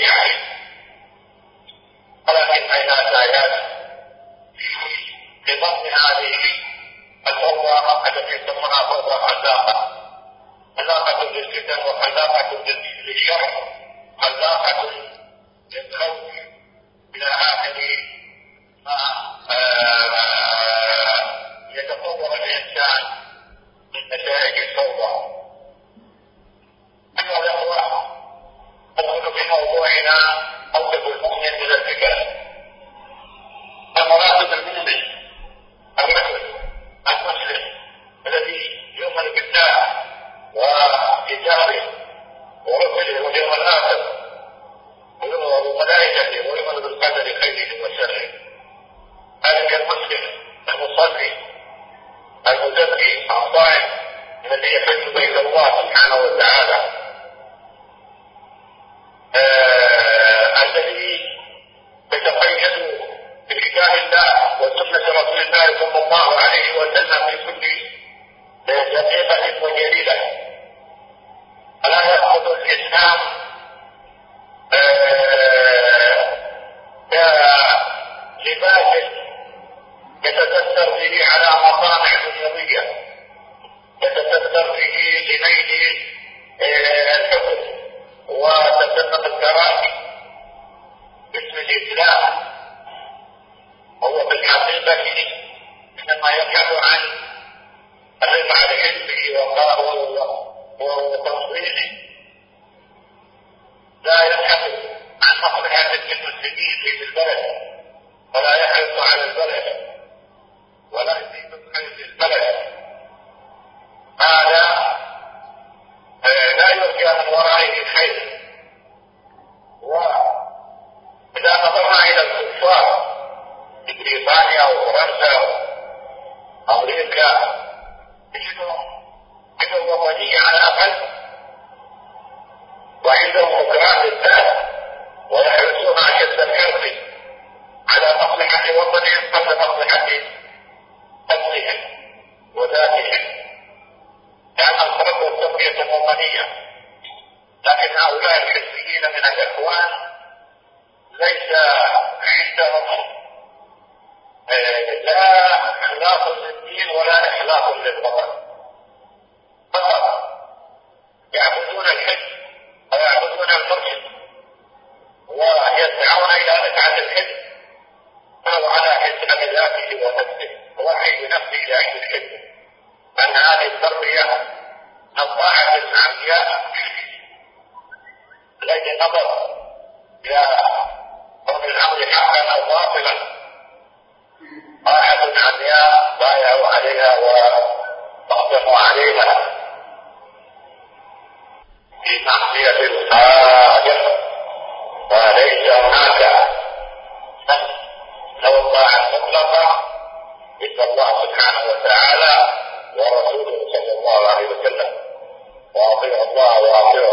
Yeah. الله وسنة رسول الله صلى الله عليه وسلم في كل دقيقة وجليلة. ألا يأخذ الإسلام people بتحمية حادثة وليس هناك له الطاعة المطلقة إلا الله سبحانه وتعالى ورسوله صلى الله عليه وسلم وأطيعوا الله وأطيعوا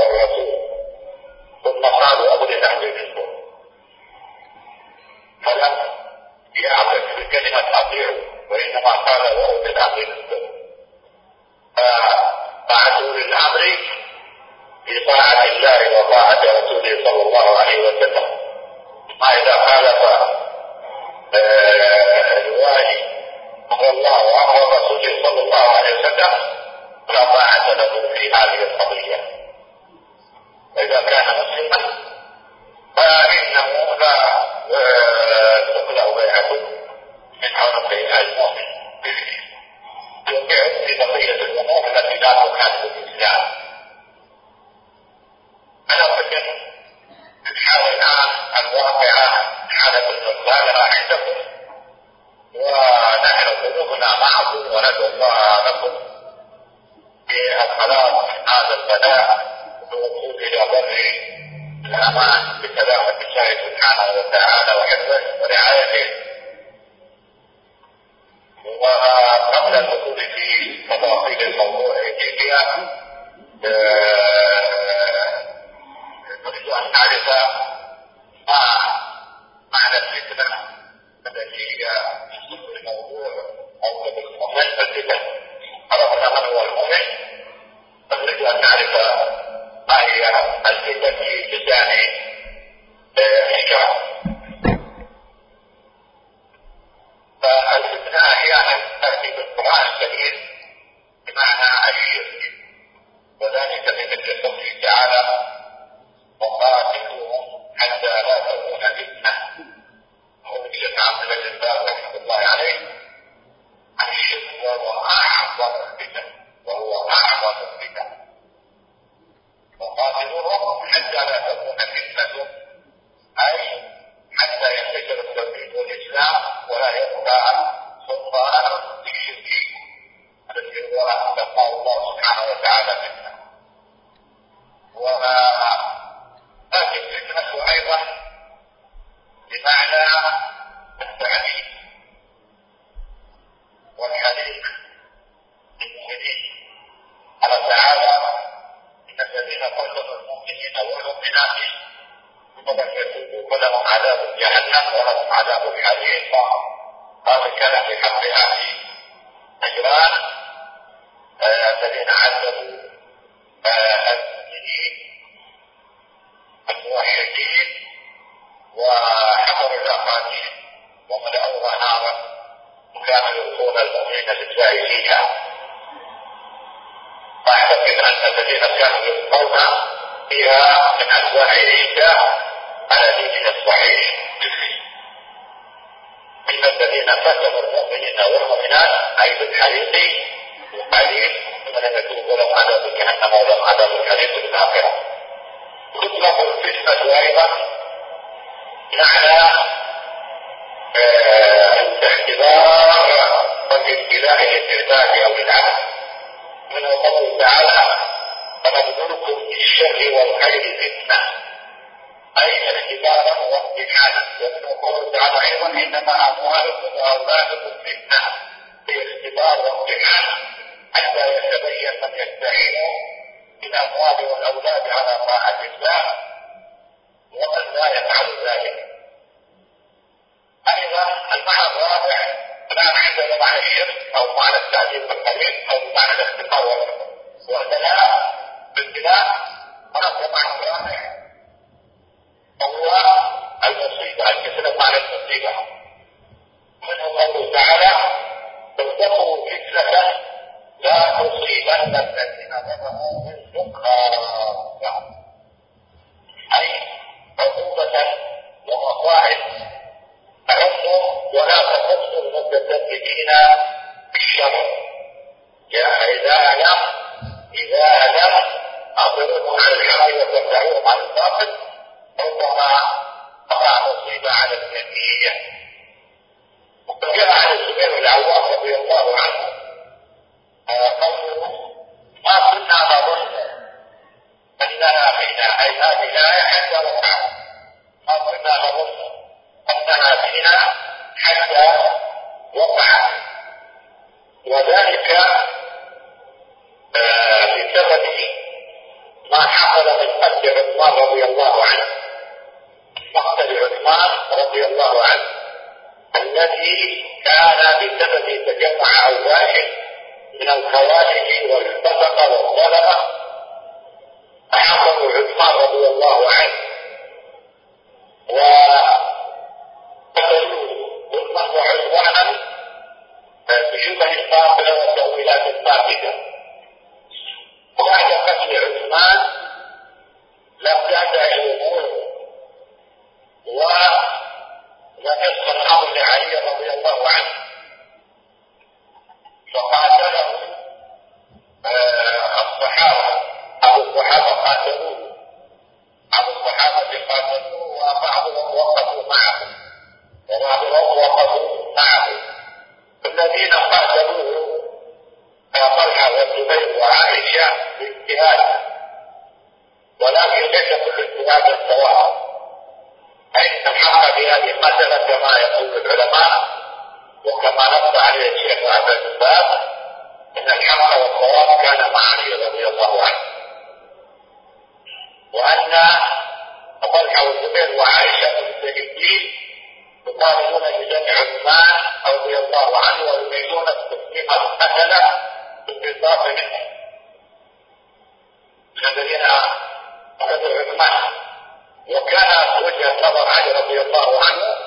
الذين كانوا يلقون فيها من أنواع الشتاء على ديننا الصحيح. إن الذين فتنوا المؤمنين والمؤمنات أي بالحريق وقليل من يكون لهم عذاب كأنما ولهم عذاب الحريق في الآخرة. تطلق الفتنة أيضا. معنى آه، الاختبار والاستيلاء للعباد أو للعبد من قوله تعالى ونبلوكم بالشر والخير فتنة. أي اختبارا وامتحانا ومن قوله تعالى أيضا إنما أموالكم وأولادكم فتنة. في اختبار وامتحانا حتى يتبين من يستعين بالأموال والأولاد على طاعة الله ومن لا يفعل ذلك. أيضا المعنى الرابع الآن عندنا معنى الشرك أو معنى التعذيب بالقليل أو معنى الاختبار. والبلاء بالبلاء هناك رضي الله عنه الذي كان بسبب تجمع أوباش من الخوارج والفسق والظلمة أحاصروا عثمان رضي الله عنه. وقتلوه ظلما وعدوانا بشبه باطلة وتأويلات باطلة مستجدين يطالبون بدم عثمان رضي الله عنه ويريدون تسليم المساله بالانصاف منه. الذين قتلوا عثمان وكان وجهه نظر علي رضي الله عنه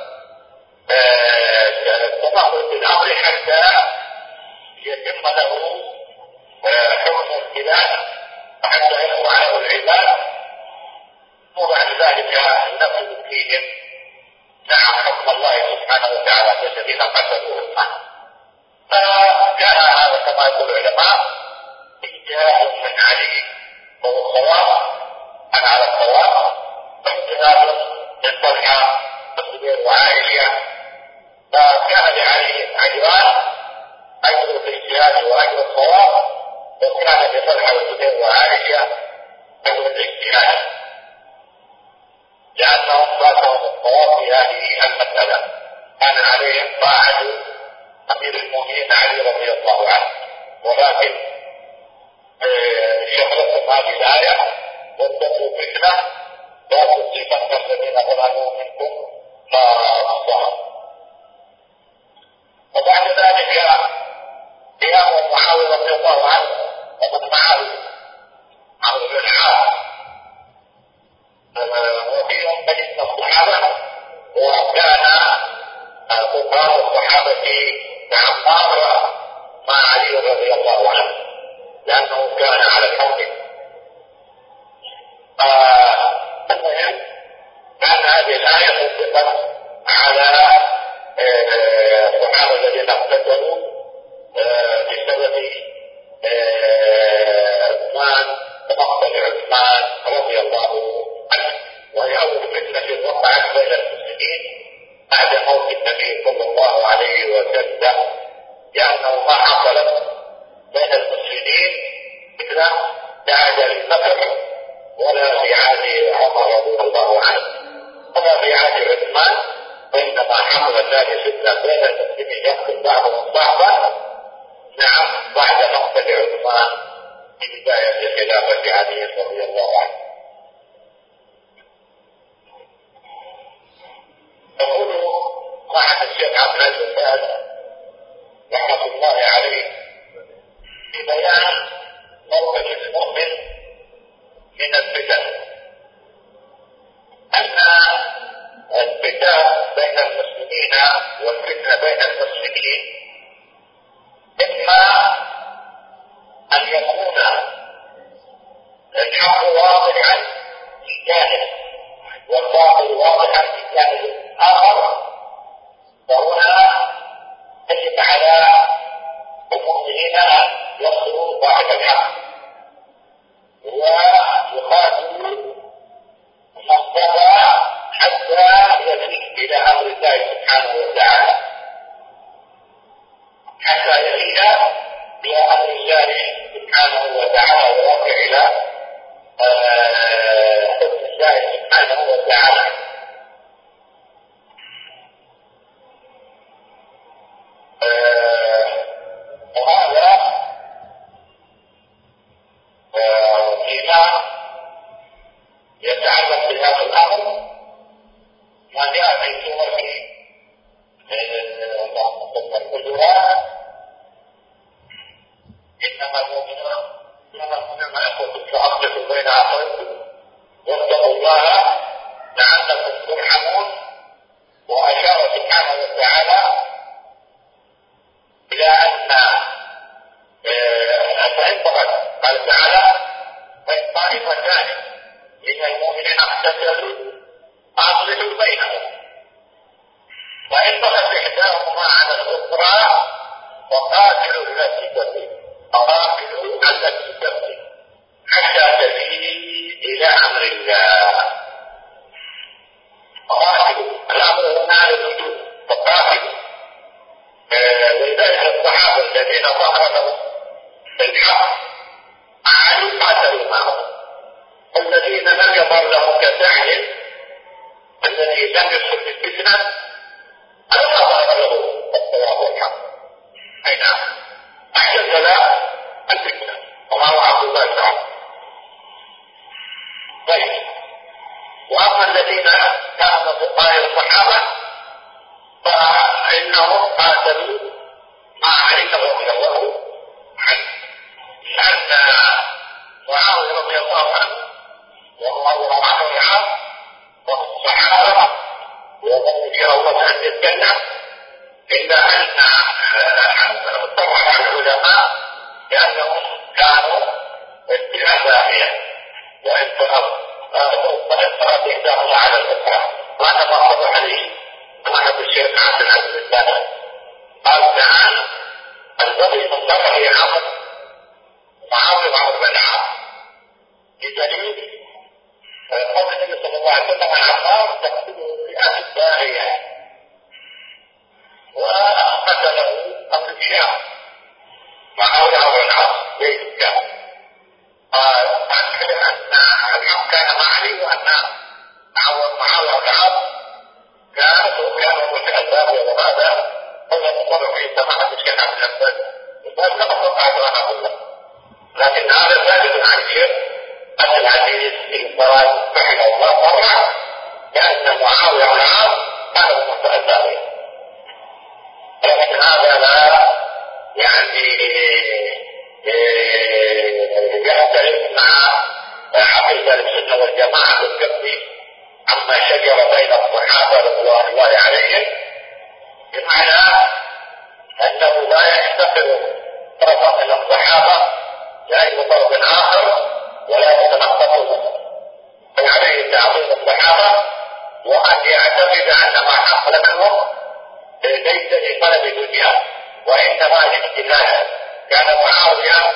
تظاهر بالامر حتى يتم له حكم البلاد وحتى يقوى له العباد. وبعد ذلك ينفذ فيهم حكم الله سبحانه وتعالى الذين عثمان فكان هذا كما يقول العلماء اجتهاد من علي وهو الصواب أنا على الصواب واجتهاد من طلحة والزبير وعائشه فكان لعلي اجران أجر الاجتهاد وأجر الصواب وكان لطلحه والزبير وعائشه أجر الاجتهاد. لأنهم فاتهم الصواب في هذه المسألة. كان عليهم طاعه أمير المؤمنين علي رضي الله عنه. ولكن شغلتهم هذه الآية واتقوا فتنه لا تصيبن الذين ظلموا منكم خاصه وبعد ذلك قيام معاويه رضي الله عنه ومن معه عمرو بن العاص. وكان فقهاء الصحابه عمار مع علي رضي الله عنه لأنه كان على الحق المهم كان هذه الآية تطلق على الصحابه الذين اقتتلوا بسبب عثمان ومقتل عثمان رضي الله عنه بين المسلمين بعد موت النبي صلى الله عليه وسلم. يعني ما حصلت بين المسلمين مثل بعد الفتح ولا في عهد عمر رضي الله عنه ولا في عهد عثمان. وإنما حصلت هذه الفتنة بين المسلمين. يقتل بعضهم بعضا نعم بعد مقتل عثمان في بداية خلافة علي رضي الله عنه. مع الشيخ عبد العزيز باز رحمة الله عليه في بيان موقف المؤمن من الفتن. أن الفتن بين المسلمين والفتنة بين المسلمين إما أن يكون الحق واضحا في جانب والباطل واضحا في جانب آخر شجر بين الصحابة رضوان الله عليهم بمعنى أنه لا يحتقر طرف من الصحابة لاي طرف آخر ولا يتنقصه بل عليه تعظيم الصحابة وأن يعتقد أن ما حصل لهم ليس لطلب دنيا وإنما لابتلاء كان معاوية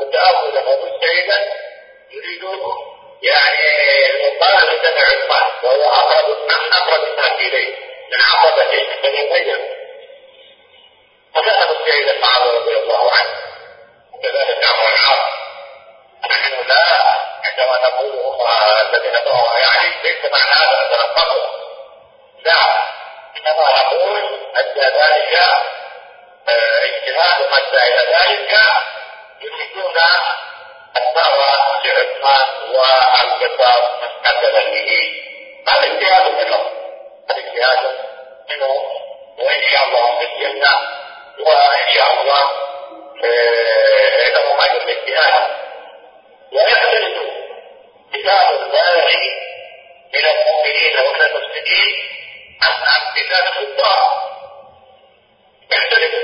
متأولا ومجتهدا يريد يعني الطالب دفع الطالب وهو أقرب أقرب الناس إليه من عقبته من يميز فذهب السيد الصحابه رضي الله عنه. وكذلك عمرو العرب نحن لا عندما نقول الذي ندعوها يعني ليس معنى هذا أن نطلقها لا إنما نقول أدى ذلك آه، اجتهاد من إلى ذلك يريدون الدعوة لعثمان والقصاص به. هذا اجتهاد منه هذا اجتهاد منه. وإن شاء الله في الجنة وإن شاء الله آه، له أجر الاجتهاد. ويختلف كتاب الباغي من المؤمنين ومن المسلمين عن عن كتاب الكفار. يختلف.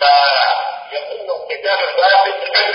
فيكون كتاب الباغي من أجل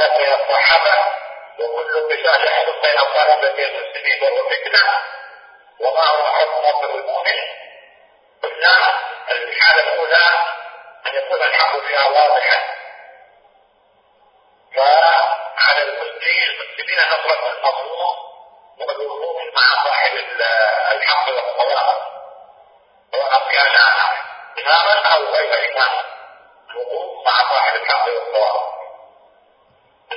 الناس من الصحابة وكل بشأن بين طائفتي المسلمين وهو فتنة وما هو حكم المؤمن قلنا الحالة الأولى أن يكون الحق فيها واضحا. فعلى المسلمين المسلمين نصرة المظلوم والوقوف مع صاحب الحق والصواب سواء كان إماما أو غير إمام الوقوف مع صاحب الحق والصواب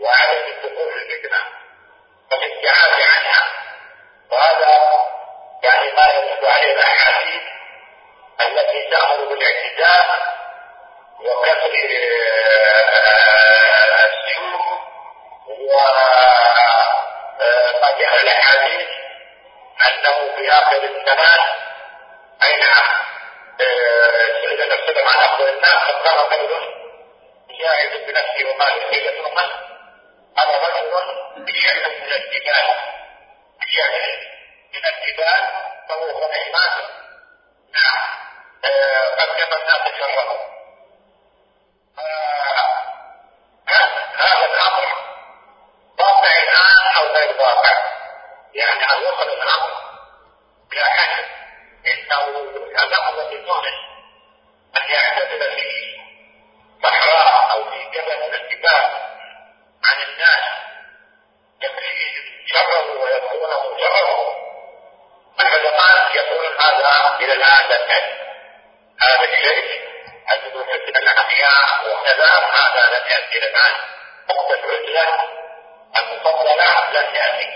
وعدم الدخول في الفتنه فالاستعاذه عنها. إلى وقت العزله المفضله لم ياتي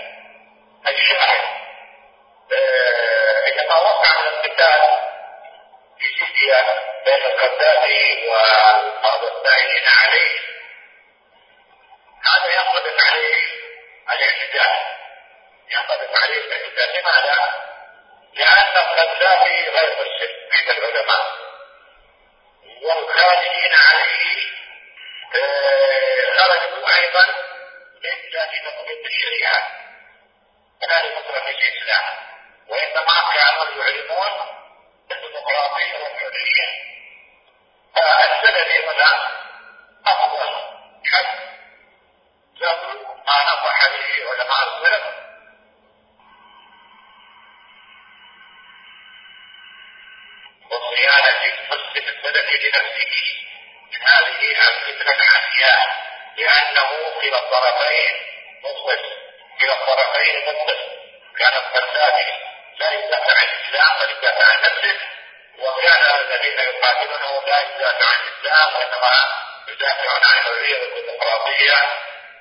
لأنه إلى الطرفين مخلص إلى الطرفين مخلص. كان الفساد لا يدافع عن الإسلام بل يدافع عن نفسه وكان الذين يقاتلونه لا يدافع عن الإسلام وإنما يدافعون عن الحرية والديمقراطية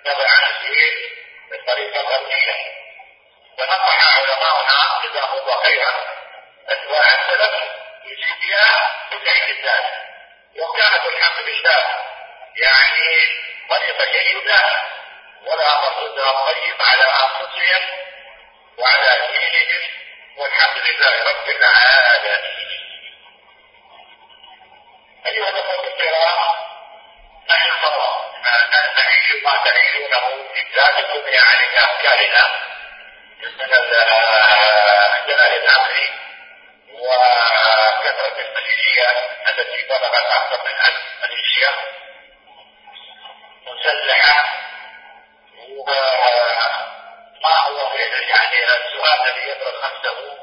تبعا للطريقة الغربية فنصح علماؤنا جزاهم الله خيرا. أتباع السلف في ليبيا بالاعتزال وكانت الحمد لله يعني طريقة جيدة ولا مردودها طيب على أنفسهم وعلى دينهم والحمد لله رب العالمين. أيها الأخوة الكرام نحن نعيش ما تعيشونه في ذات الدنيا عن أفكارنا. من الجلال العقلي وكثرة الميليشيا التي بلغت أكثر من ألف ميليشيا مسلحة وما هو يعني السؤال الذي يبرز نفسه.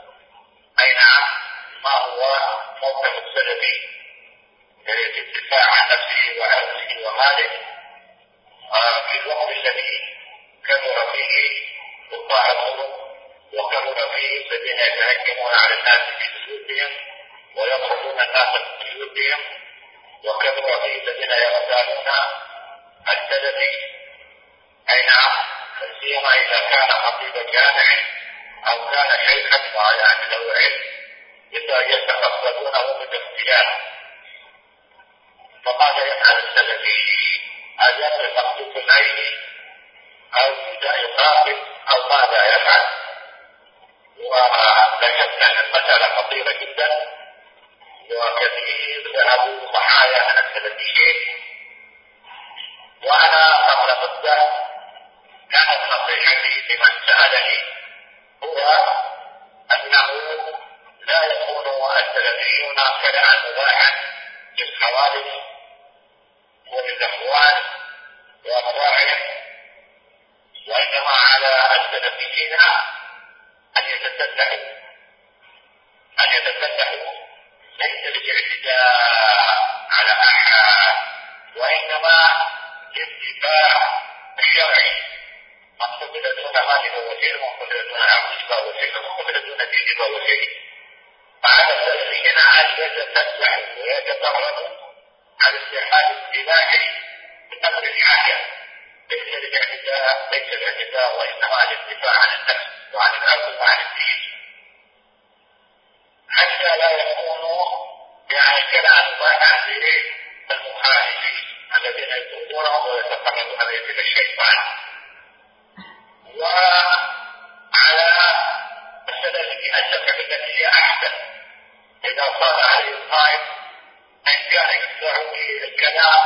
الكلام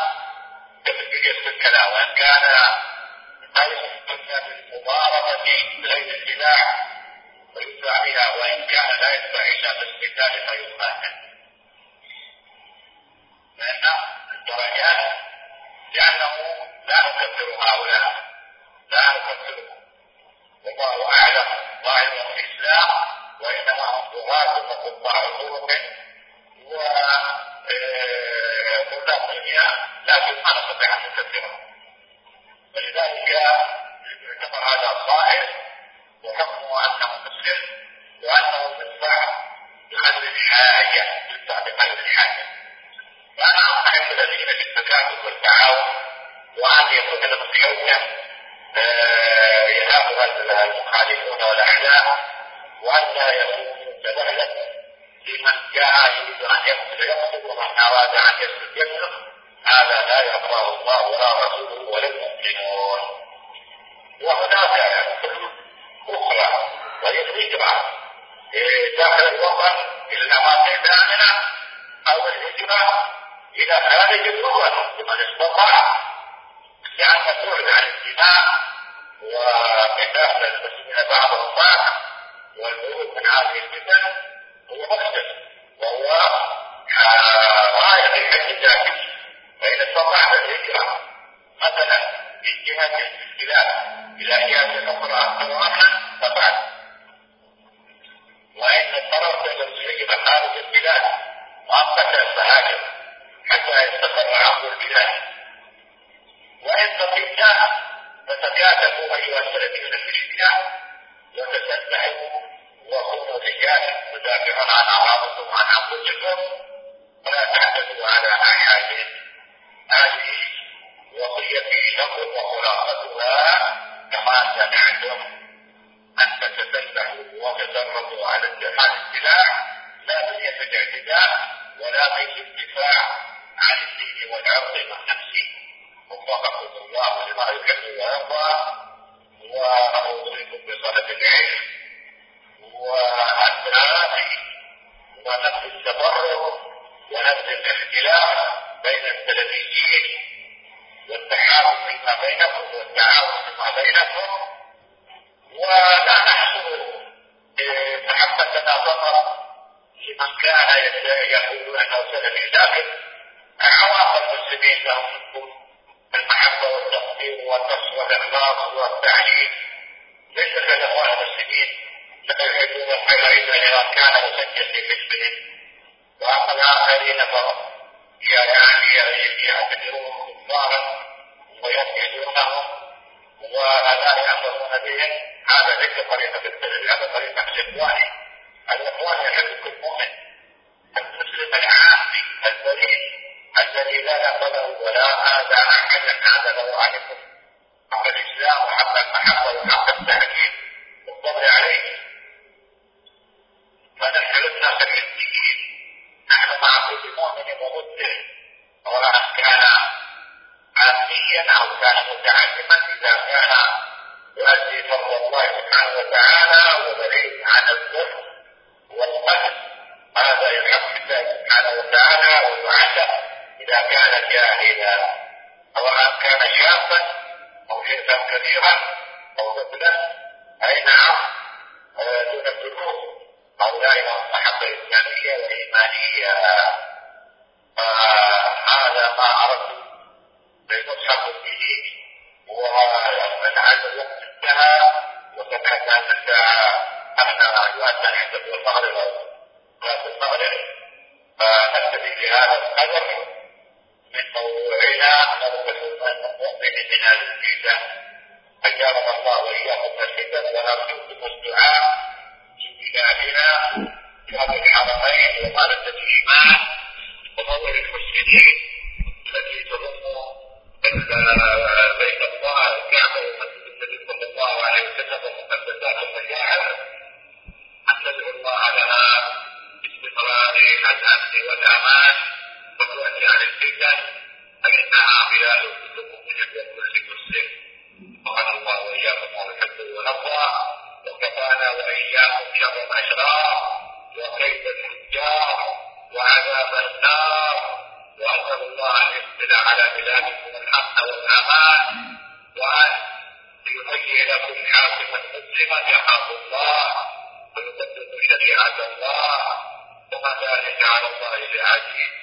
يجلس الكلام وان كان يستثنى بالمضاربه بغير السلاح بها وان كان لا يدفع الا بالقتال فيقاتل وهي الهجره داخل الوطن إلى الأماكن الامنه أو الهجره إلى خارج الوطن لمن استطاع لأن البعد عن الدماء وقتال المسلمين بعضهم بعض والهروب من هذه الفتن هو مقصد وهو غايه الحج الذاتي فإن استطعت الهجرة. مثلا من جهة البلاد إلى جهه أخرى أكثر امنا ففعل وإن اضطررت إلى الهجره خارج البلاد مؤقتا فهاجر حتى يستقر عقل البلاد. وإن بقينا فتكاتفوا أيها السلفيون في الإسلام وتسلحوا وكونوا رجالا تدافعون عن أعراضكم وعن أنفسكم ولا تعتدوا على أحد هذه وصيتي لكم وخلاصتها كما سمعتم الاعتداء ولكن الدفاع عن الدين والعرض والنفس وفقكم الله لما يحب ويرضى وأوصيكم بصلاة العلم والتعافي ونفس التبرر ونفس الاختلاف بين السلفيين والتحاور فيما بينكم والتعاون فيما بينكم ولا نحصل محبتنا فقط لمن كان يقول أنه سلفي لكن عوام المسلمين لهم المحبة والتقدير والنصر والاخلاص والتعليم. ليس كالأخوان المسلمين لا يحبون الخير الا إذا كان مسجل في حزبهم وأما الآخرين يعني يعتبرون كفارا ويبعدونهم ولا يأمرون بهم. هذا ليس طريقة السلف هذا طريقة الإخوان. الإخوان الذي لا يقبله ولا اذى احدا اذى عليكم من موضوعنا موقف المؤمن من الفتن اجارنا الله وإياكم من الفتن ونرجوكم الدعاء لبلادنا باب الحرمين وقاله الإيمان وموضع المسلمين التي تضم بين الله الكعبة ومسجد النبي الله عليه وسلم ومقدسات المشاعر أن ندعو الله لها باستقرار الأمن والأمان. والوعد عن الفتن فانها بلاد كل مؤمن وكل مسلم وقال الله واياكم ما نحب ونرضى وكفانا واياكم شر الاشرار وكيد الفجار وعذاب النار واسال الله ان يسدل على بلادكم الامن والامان وان يهيئ حاكما مسلما يخاف الله ويطبق شريعه الله وما ذلك على الله بعزيز